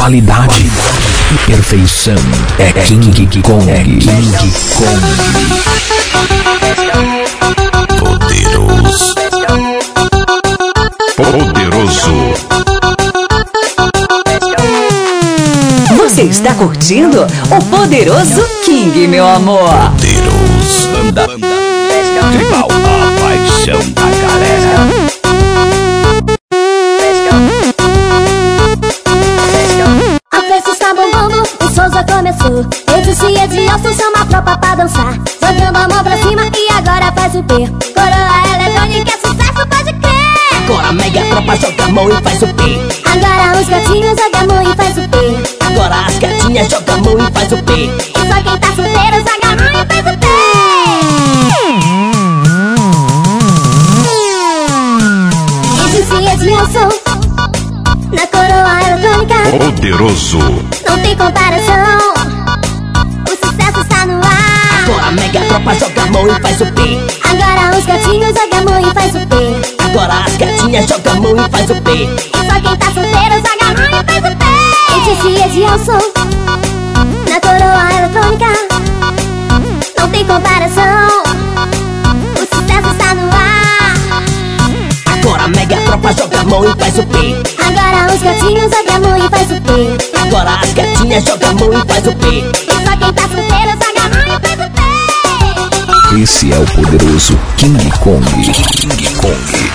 qualidade e perfeição. É King Kong. É King Kong. Poderoso. Poderoso. Você está curtindo o Poderoso King, meu amor. Poderoso. Banda. Tribal. A paixão da galera. Edilson, chama a tropa pra dançar. Jogando a mão pra cima e agora faz o P. Coroa eletrônica, é sucesso, pode crer. Agora mega tropa joga a mão e faz o P. Agora os gatinhos jogam a mão e faz o P. Agora as gatinhas jogam a mão e faz o P. E só quem tá solteiro joga a mão e faz o P. Eu disse Edilson, na coroa eletrônica. Poderoso. Não tem comparação. Tropa joga a mão e faz o P. Agora os gatinhos jogam a mão e faz o P. Agora as gatinhas jogam a mão e faz o P. E só quem tá solteiro joga a mão e faz o P. E disse Edilson, na coroa eletrônica. Não tem comparação. O sucesso está no ar. Agora mega tropa joga a mão e faz o P. Agora os gatinhos jogam a mão e faz o P. Agora as gatinhas jogam a mão e faz o P. E só quem tá solteiro joga Esse é o poderoso King Kong. King Kong.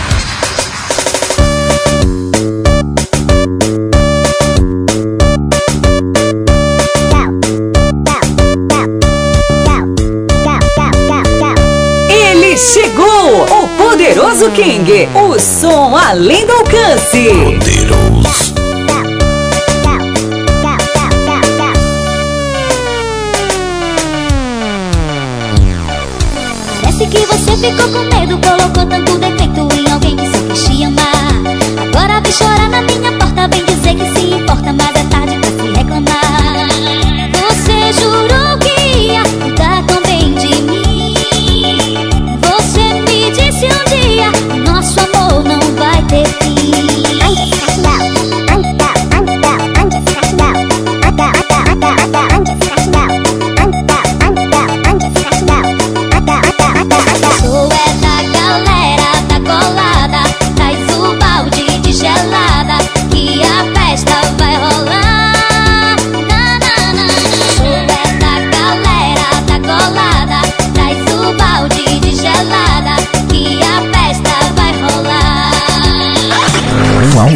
Ele chegou, o Poderoso King. O som além do alcance. Poderoso. Ficou com medo, colocou tanto defeito em alguém que só quis te amar. Agora vem chorar na minha porta, vem dizer que se importa, mas é tarde pra se reclamar. Você jurou que ia cuidar tão bem de mim. Você me disse um dia, nosso amor não vai ter fim.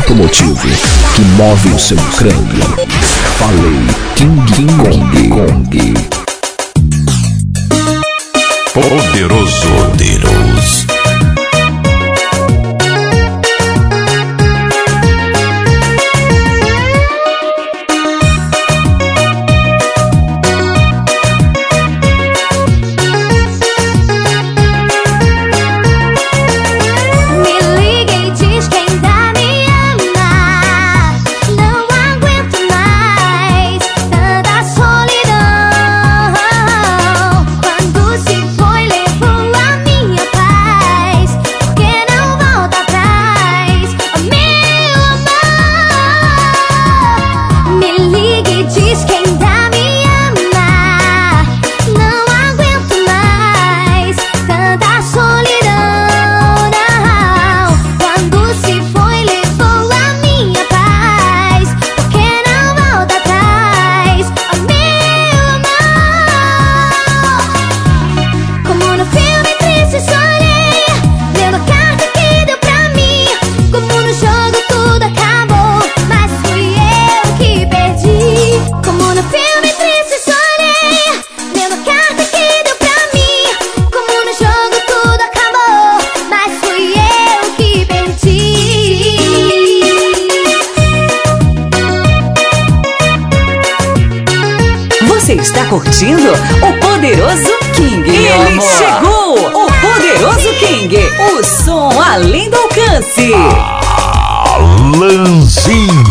Automotivo que move o seu crânio. Falei King Kong. Kong. Curtindo o Poderoso King, meu Ele amor. chegou, o Poderoso King. O som além do alcance. Alanzinho.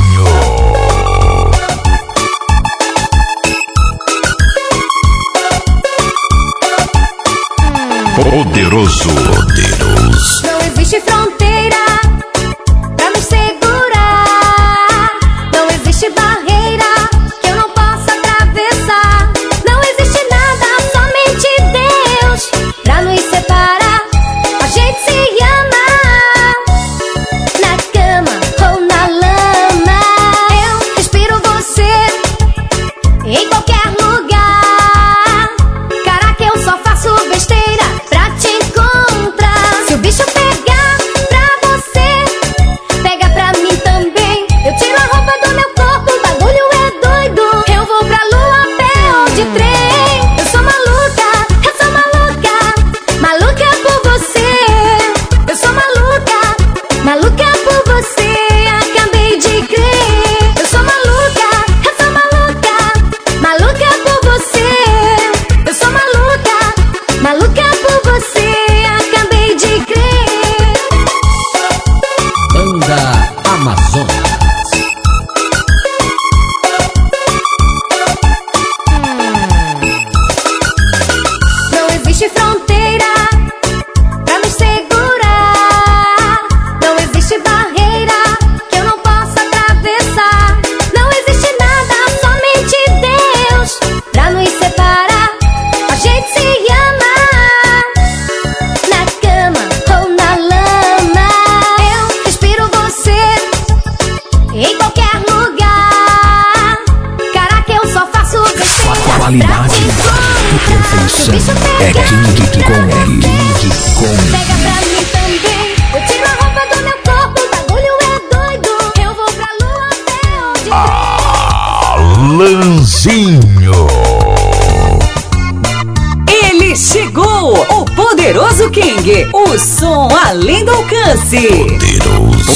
Poderoso. Poderoso. Não existe fronteira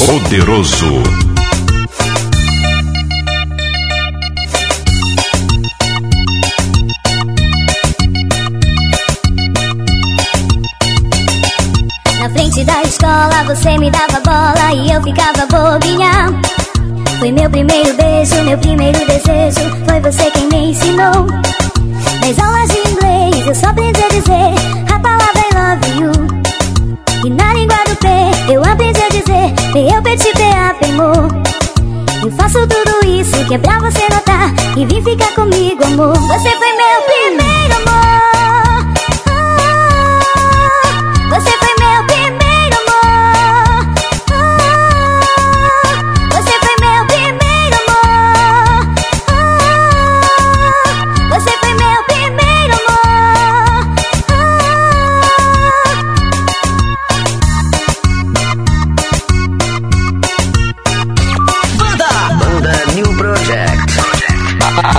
Poderoso. Na frente da escola você me dava bola e eu ficava bobinha. Foi meu primeiro beijo, meu primeiro desejo. Foi você quem me ensinou. Nas aulas de inglês eu só aprendi amor. Eu faço tudo isso que é pra você notar e vim ficar comigo, amor. Você foi meu primeiro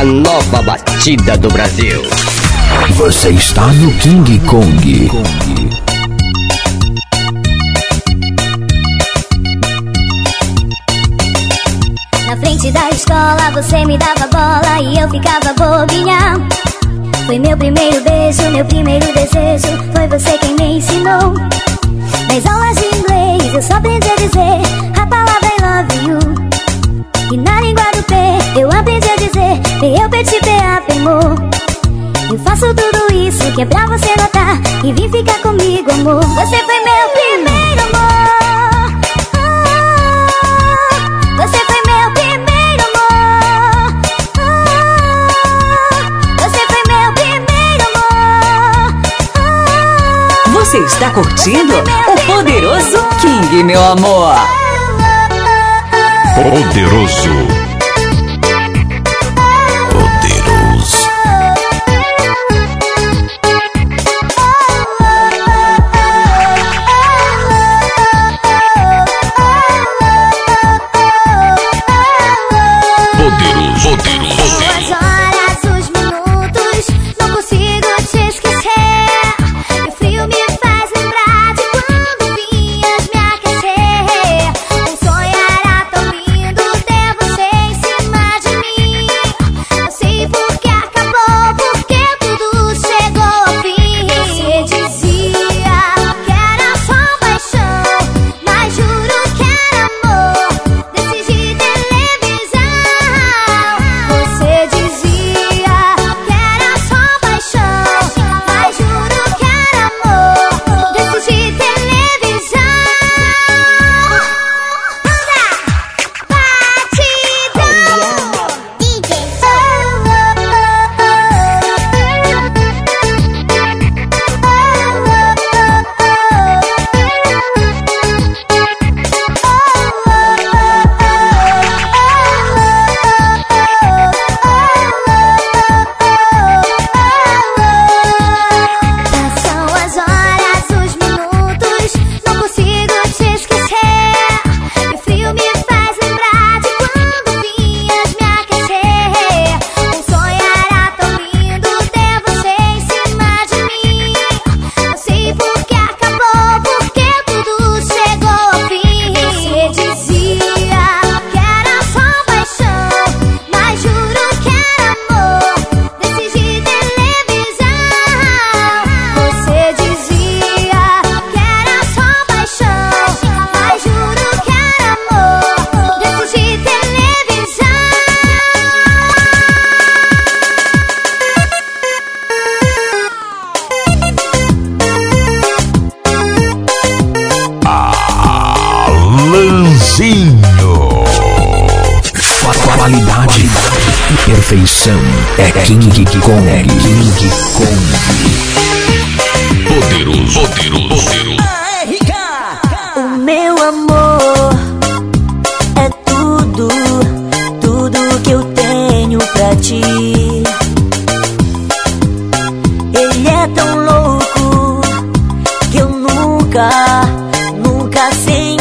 A, nova batida do Brasil. Você está no King Kong. Na frente da escola você me dava bola e eu ficava bobinha. Foi meu primeiro beijo, meu primeiro desejo. Foi você quem me ensinou. Nas aulas de inglês eu só aprendi a dizer a palavra I love you. E na língua do P eu aprendi a dizer P, eu petit, P, A, P, amor. Eu faço tudo isso que é pra você notar e vim ficar comigo, amor. Você foi meu primeiro amor. Ah, Você foi meu primeiro amor. Ah, Você foi meu primeiro amor. Ah, Você está curtindo o poderoso King, meu amor. Poderoso.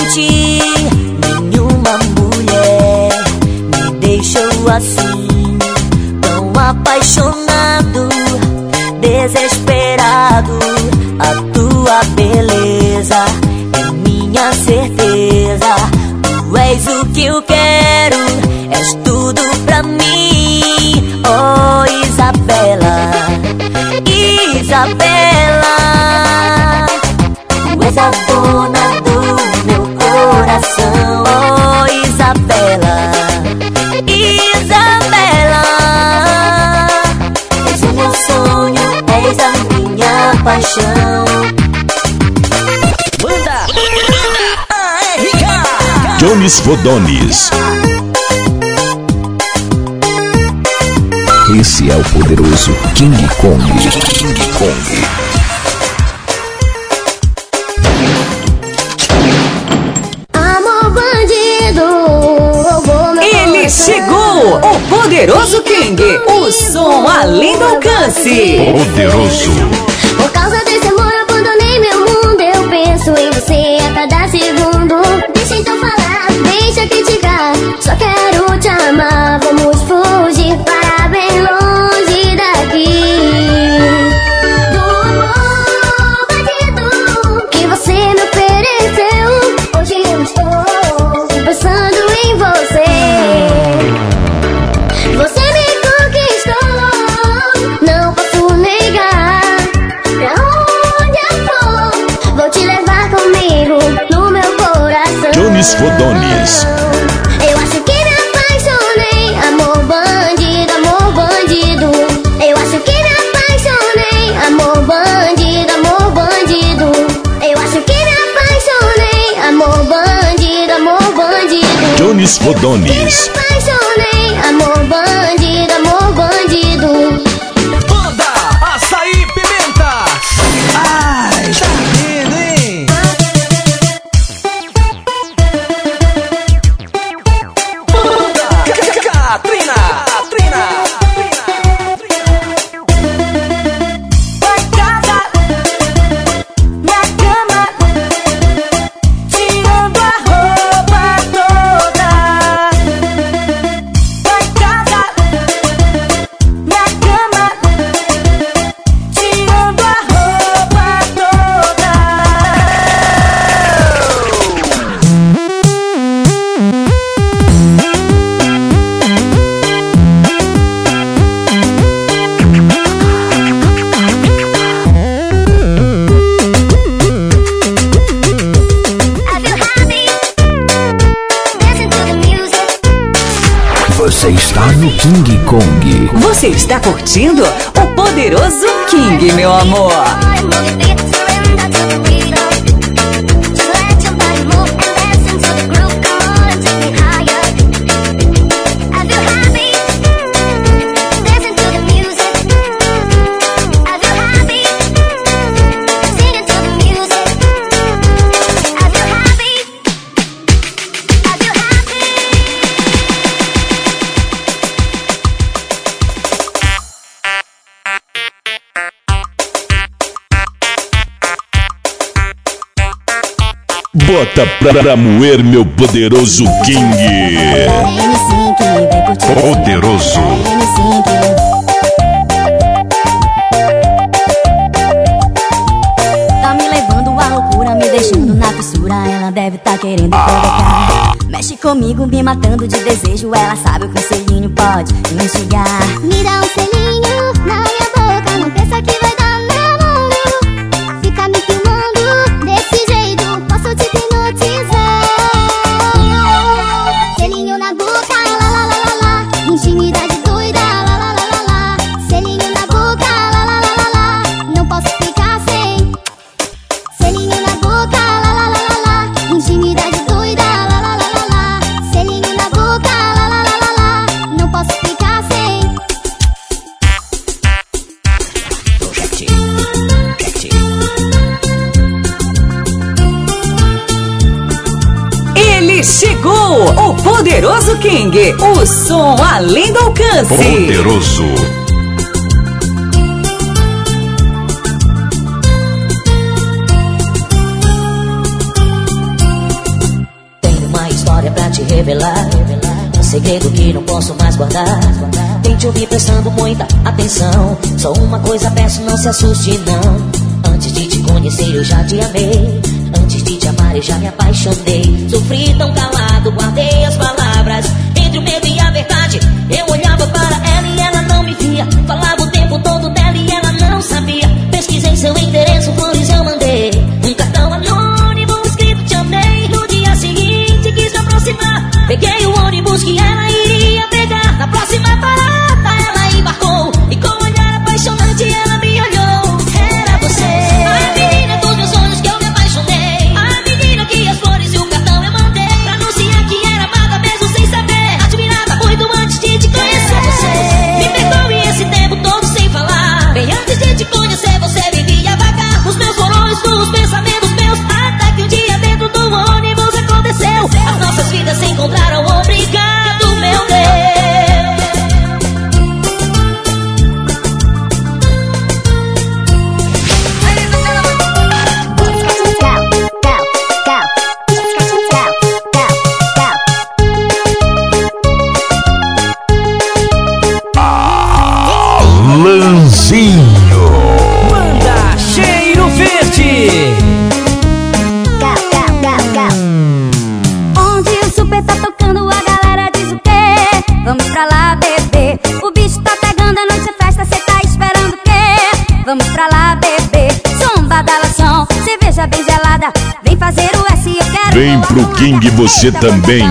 Nenhuma mulher me deixou assim Tão apaixonado, desesperado. A tua beleza é minha certeza. Tu és o que eu quero, és tudo pra mim. Oh Isabela, Isabela Tu és a dona paixão. Banda ARK. Jones Vodones. Esse é o poderoso King Kong. King Kong. Amor bandido, Ele chegou, o poderoso King. O som além do alcance. Poderoso. 我刚才。Bandido. No King Kong. Você está curtindo o poderoso King, meu amor. Bota pra, pra moer, meu poderoso King. M5, vem curtir. Poderoso. Tá me levando à loucura, me deixando na fissura. Ela deve tá querendo provocar. Mexe comigo, me matando de desejo. Ela sabe o que um selinho pode me instigar. Me dá um selinho King, o som além do alcance. Poderoso. Tenho uma história pra te revelar. Um segredo que não posso mais guardar. Tente ouvir prestando muita atenção. Só uma coisa peço, não se assuste, não. Antes de te conhecer, eu já te amei. Antes de te amar, eu já me apaixonei. Sofri tão calado, guardei eu olhava para ela e ela não me via. Falava o tempo todo dela e ela não sabia. Pesquisei seu endereço, flores eu mandei. Um cartão anônimo escrito te amei. No dia seguinte quis me aproximar. Peguei o pro King você também.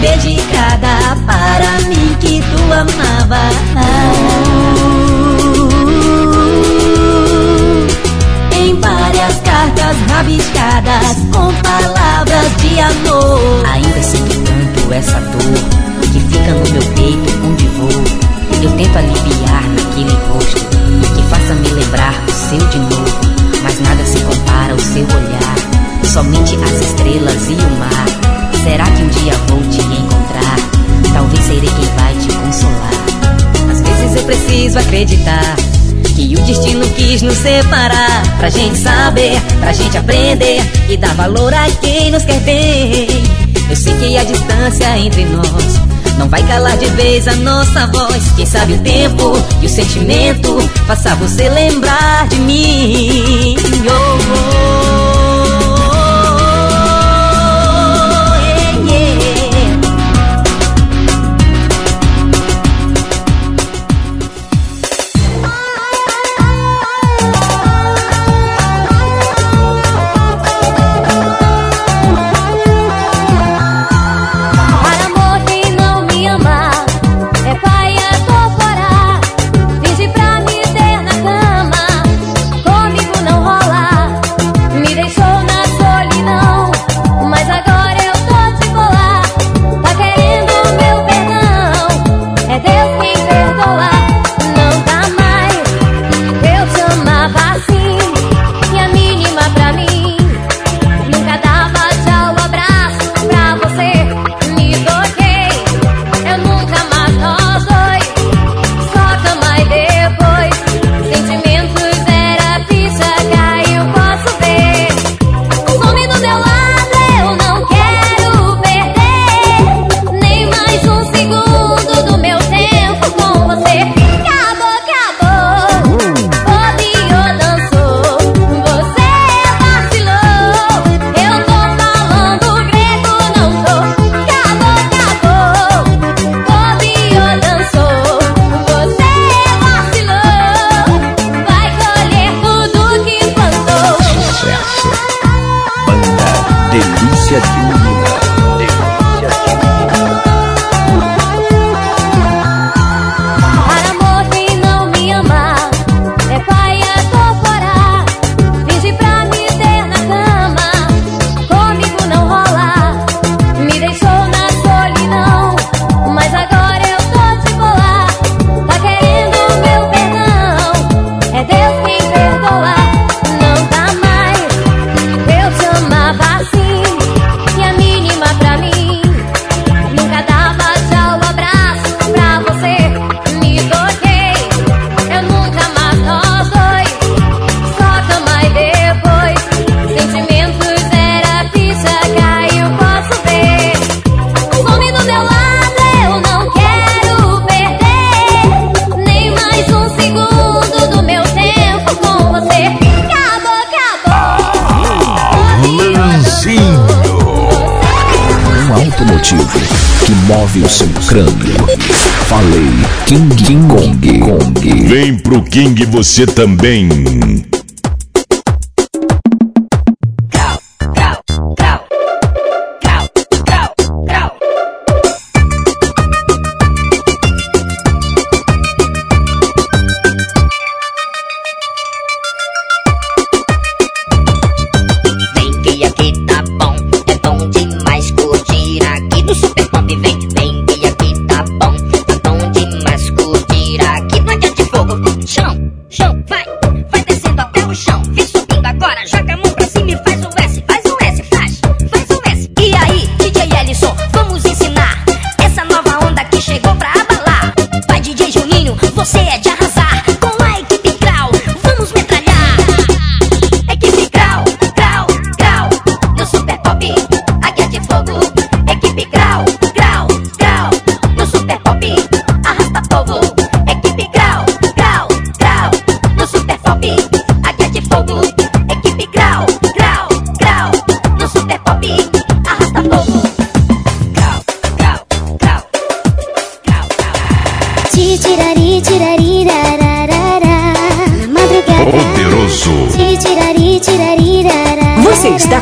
dedicada para mim que tu amava. Em várias cartas rabiscadas com palavras de amor. Ainda sinto tanto essa dor que fica no meu peito onde vou. Eu tento aliviar naquele rosto que faça me lembrar do seu de novo. Mas nada se compara ao seu olhar, somente as estrelas e o mar. Será que um dia vou te encontrar? Talvez serei quem vai te consolar. Às vezes eu preciso acreditar que o destino quis nos separar. Pra gente saber, pra gente aprender e dar valor a quem nos quer bem. Eu sei que a distância entre nós não vai calar de vez a nossa voz. Quem sabe o tempo e o sentimento faça você lembrar de mim. Oh, oh. oh. Lave o seu crânio. Falei King Kong. Kong. Vem pro King você também.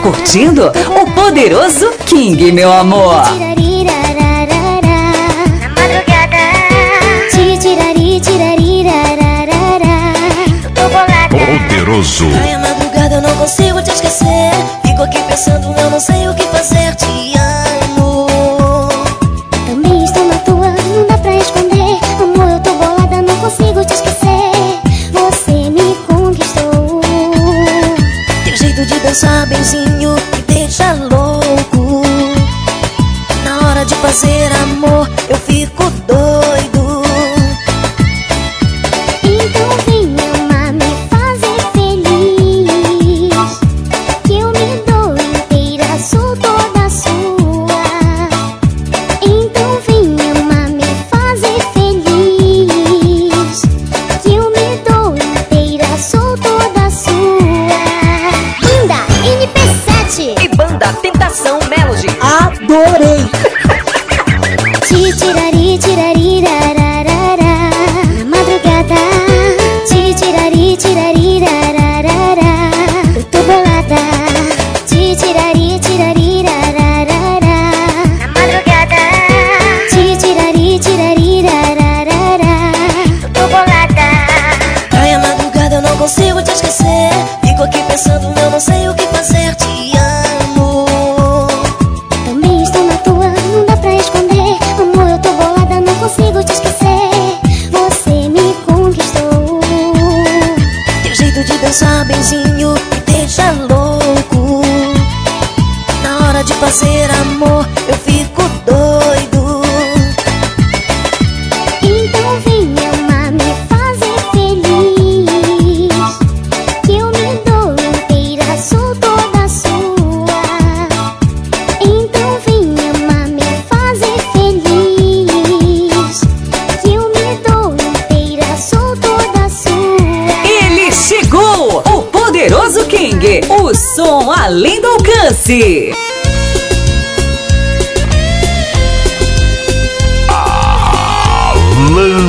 curtindo o poderoso King, meu amor. Na madrugada, tirari, Poderoso. Ai, a madrugada eu não consigo te esquecer. Fico aqui pensando, eu não sei o que fazer. Te amo. Também estou na tua, não dá pra esconder. Amor, eu tô bolada, não consigo te esquecer. Você me conquistou. Teu jeito de dançar bem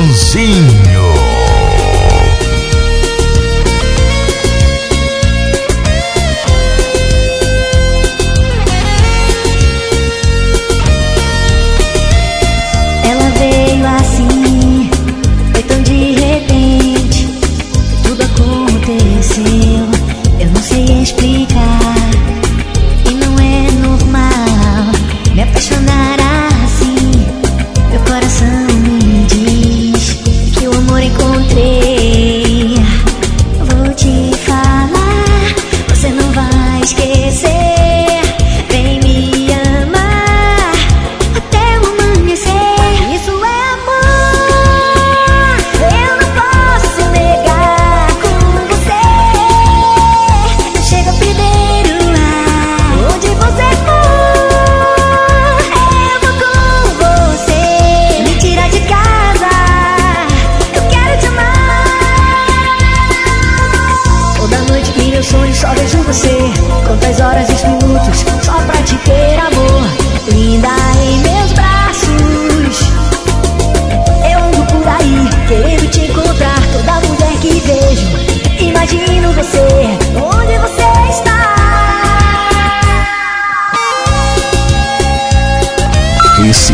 Joãozinho.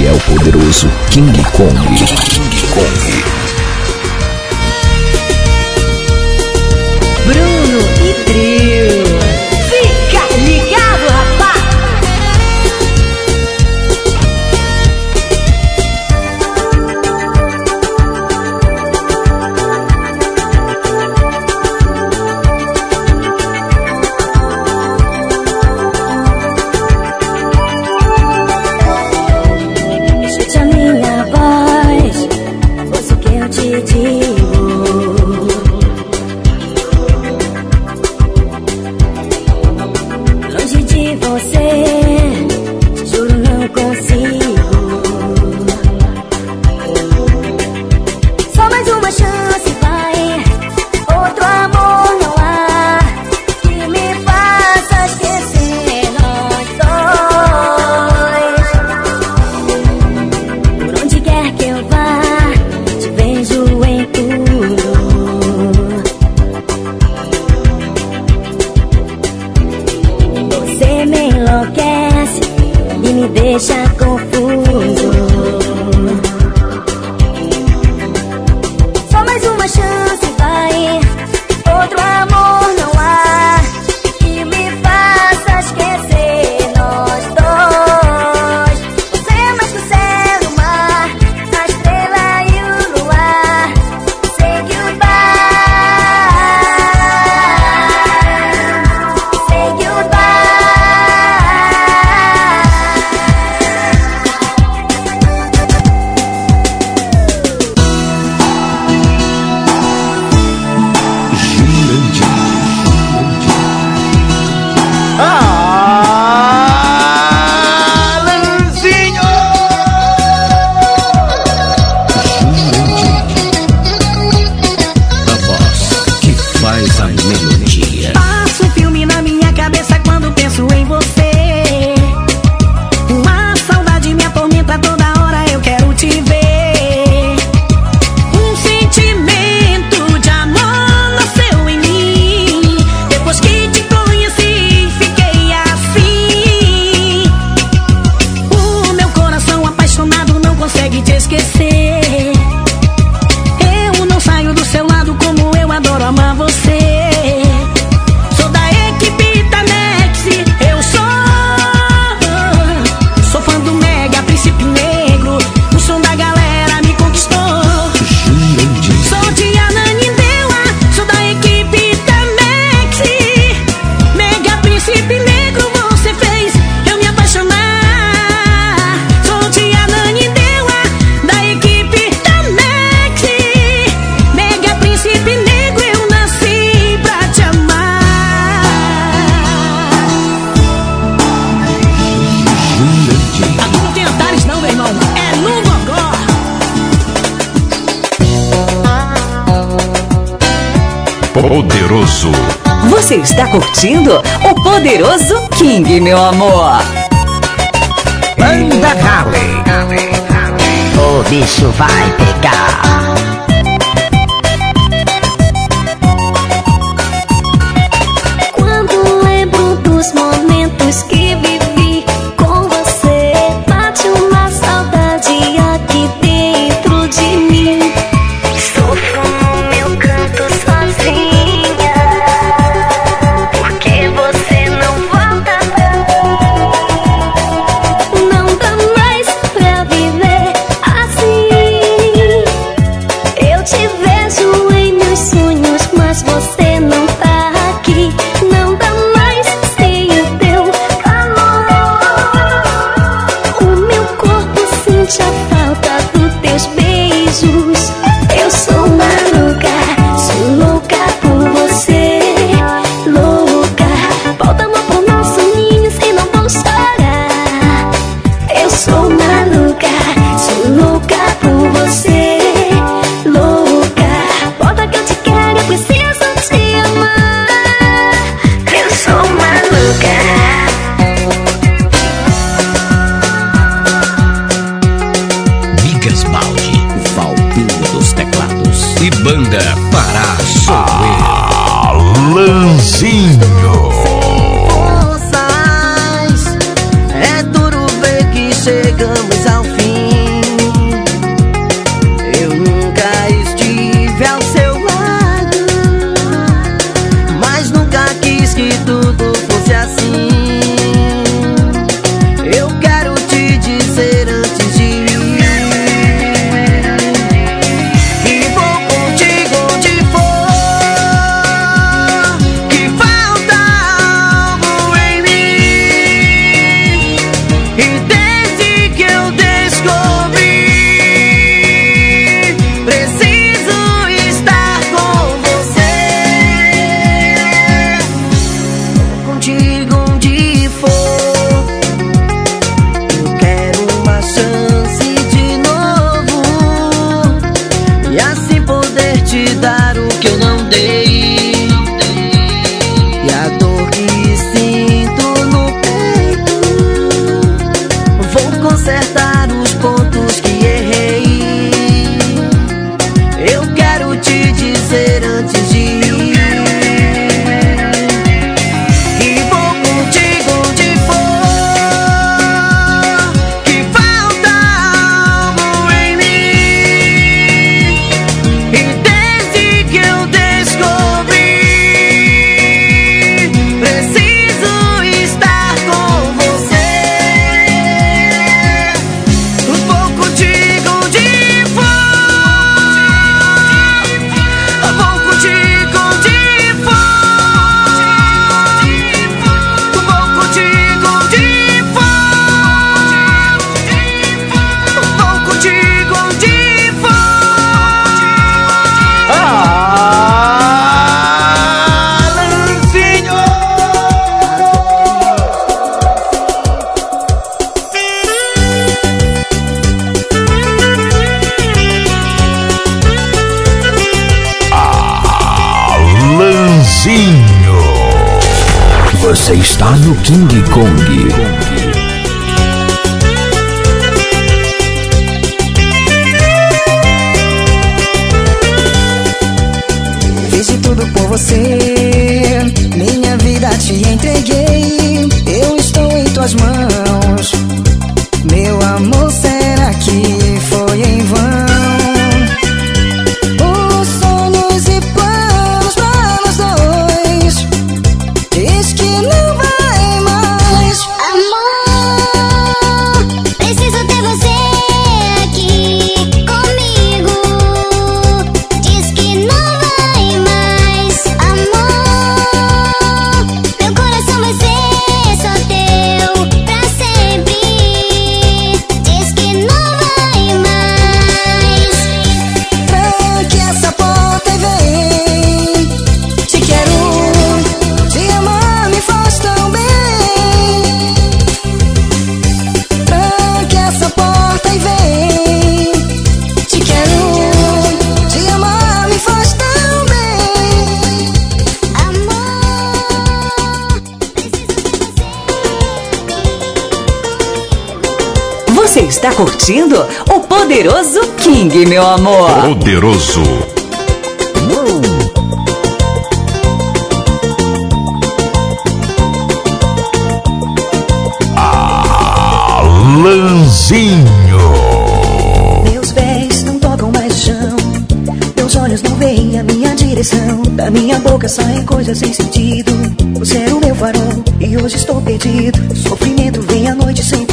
é o poderoso King Kong. King Kong. Você está curtindo o poderoso King, meu amor. Banda Harley. O bicho vai pegar. que eu não dei. con Gui. curtindo o Poderoso King, meu amor. Poderoso. Alanzinho. Meus pés não tocam mais o chão. Meus olhos não veem a minha direção. Da minha boca saem coisas sem sentido. Você é o meu varão e hoje estou perdido. Sofrimento vem à noite sem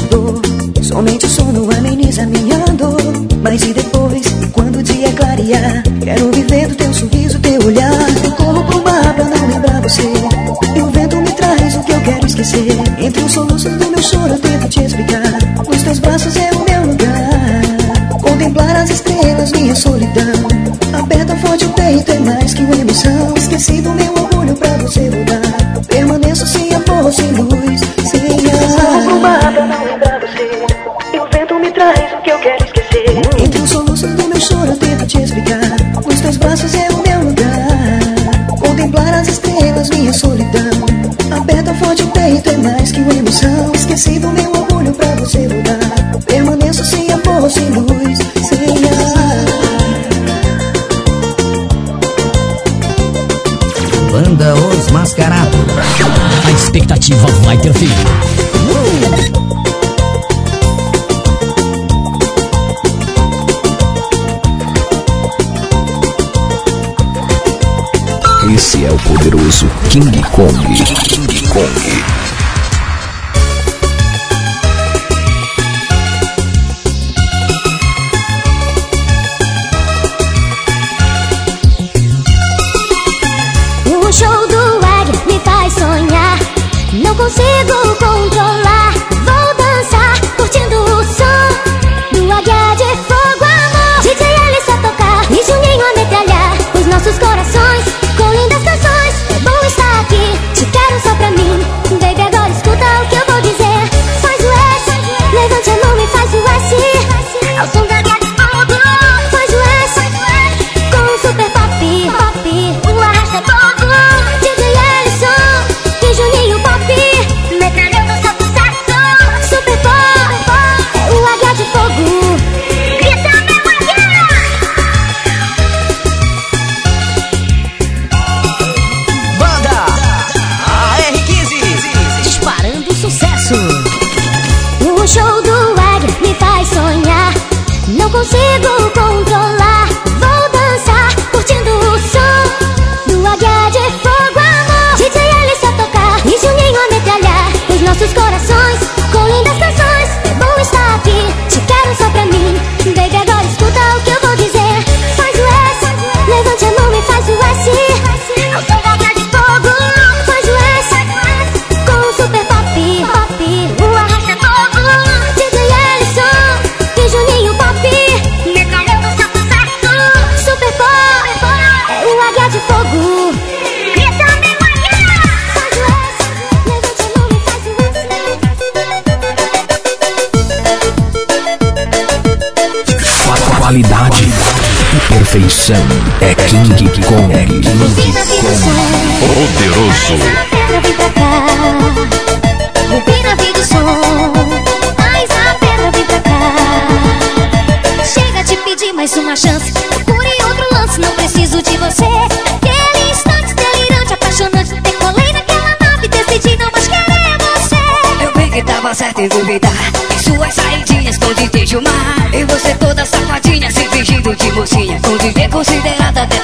caminhando. Mas e depois, quando o dia clarear? Quero viver do teu sorriso, teu olhar. Eu corro pro mar pra não lembrar você. E o vento me traz o que eu quero esquecer. Entre os soluços do meu choro, eu tento te explicar. Os teus braços é o meu lugar. Contemplar as estrelas, minha solidão. Aperta forte o peito, é mais que uma emoção. Esqueci do meu orgulho pra você mudar. Permaneço sem amor, sem luz. do meu orgulho pra você mudar. Permaneço sem amor, sem luz, sem ar. Banda Os Mascarados. A expectativa vai ter fim. Esse é o poderoso King Kong. King Kong. Consigo controlar. Vou dançar, curtindo o som do águia de fogo, amor. DJ Alice a tocar e Juninho a metralhar os nossos corações com lindas canções. É bom estar aqui, te quero só pra mim. Baby, agora escuta o que eu vou dizer. Faz o S, levante a mão e faz o S. Ao som da perfeição é King Kong. King Kong. Poderoso. pedra vem pra cá. Rubina vem do som. Mais a pedra vem pra cá. Chega de pedir mais uma chance. Procure outro lance, não preciso de você. Aquele instante delirante, apaixonante. Decolei naquela nave, decidi não mais querer você. Eu vi que tava certo em duvidar fingindo de mocinha Com considerada detonar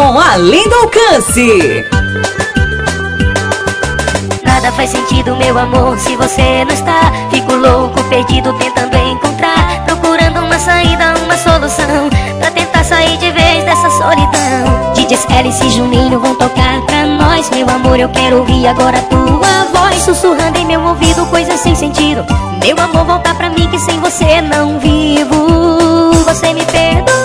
além do alcance. Nada faz sentido, meu amor, se você não está. Fico louco, perdido, tentando encontrar. Procurando uma saída, uma solução. Pra tentar sair de vez dessa solidão. DJs Alice e Juninho vão tocar pra nós. Meu amor, eu quero ouvir agora tua voz. Sussurrando em meu ouvido, coisas sem sentido. Meu amor, volta pra mim que sem você não vivo. Você me perdoou.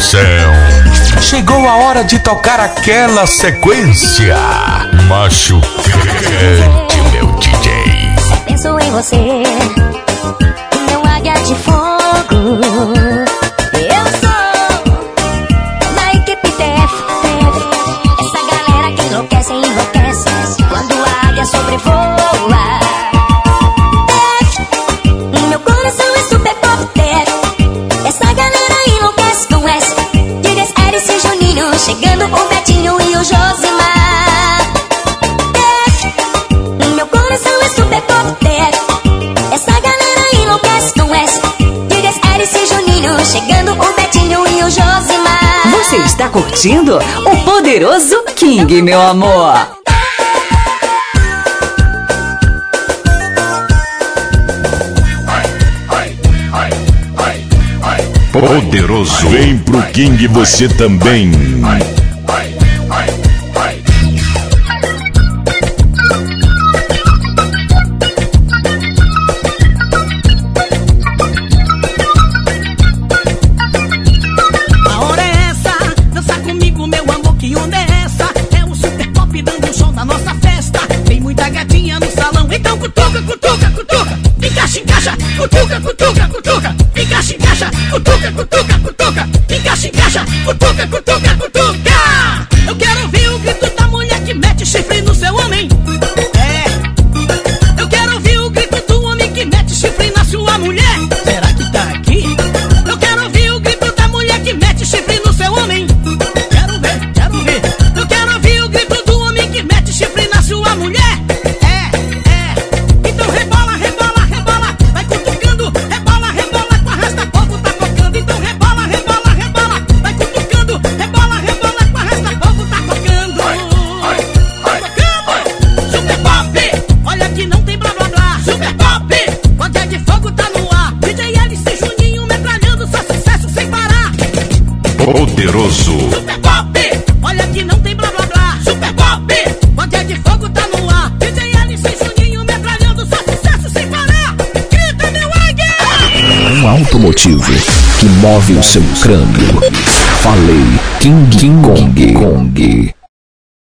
coração. Chegou a hora de tocar aquela sequência machucante, meu DJ. Só penso em você, meu águia de fogo. curtindo o Poderoso King, meu amor. Poderoso, vem pro King você também. seu crânio. Falei King Kong. Kong.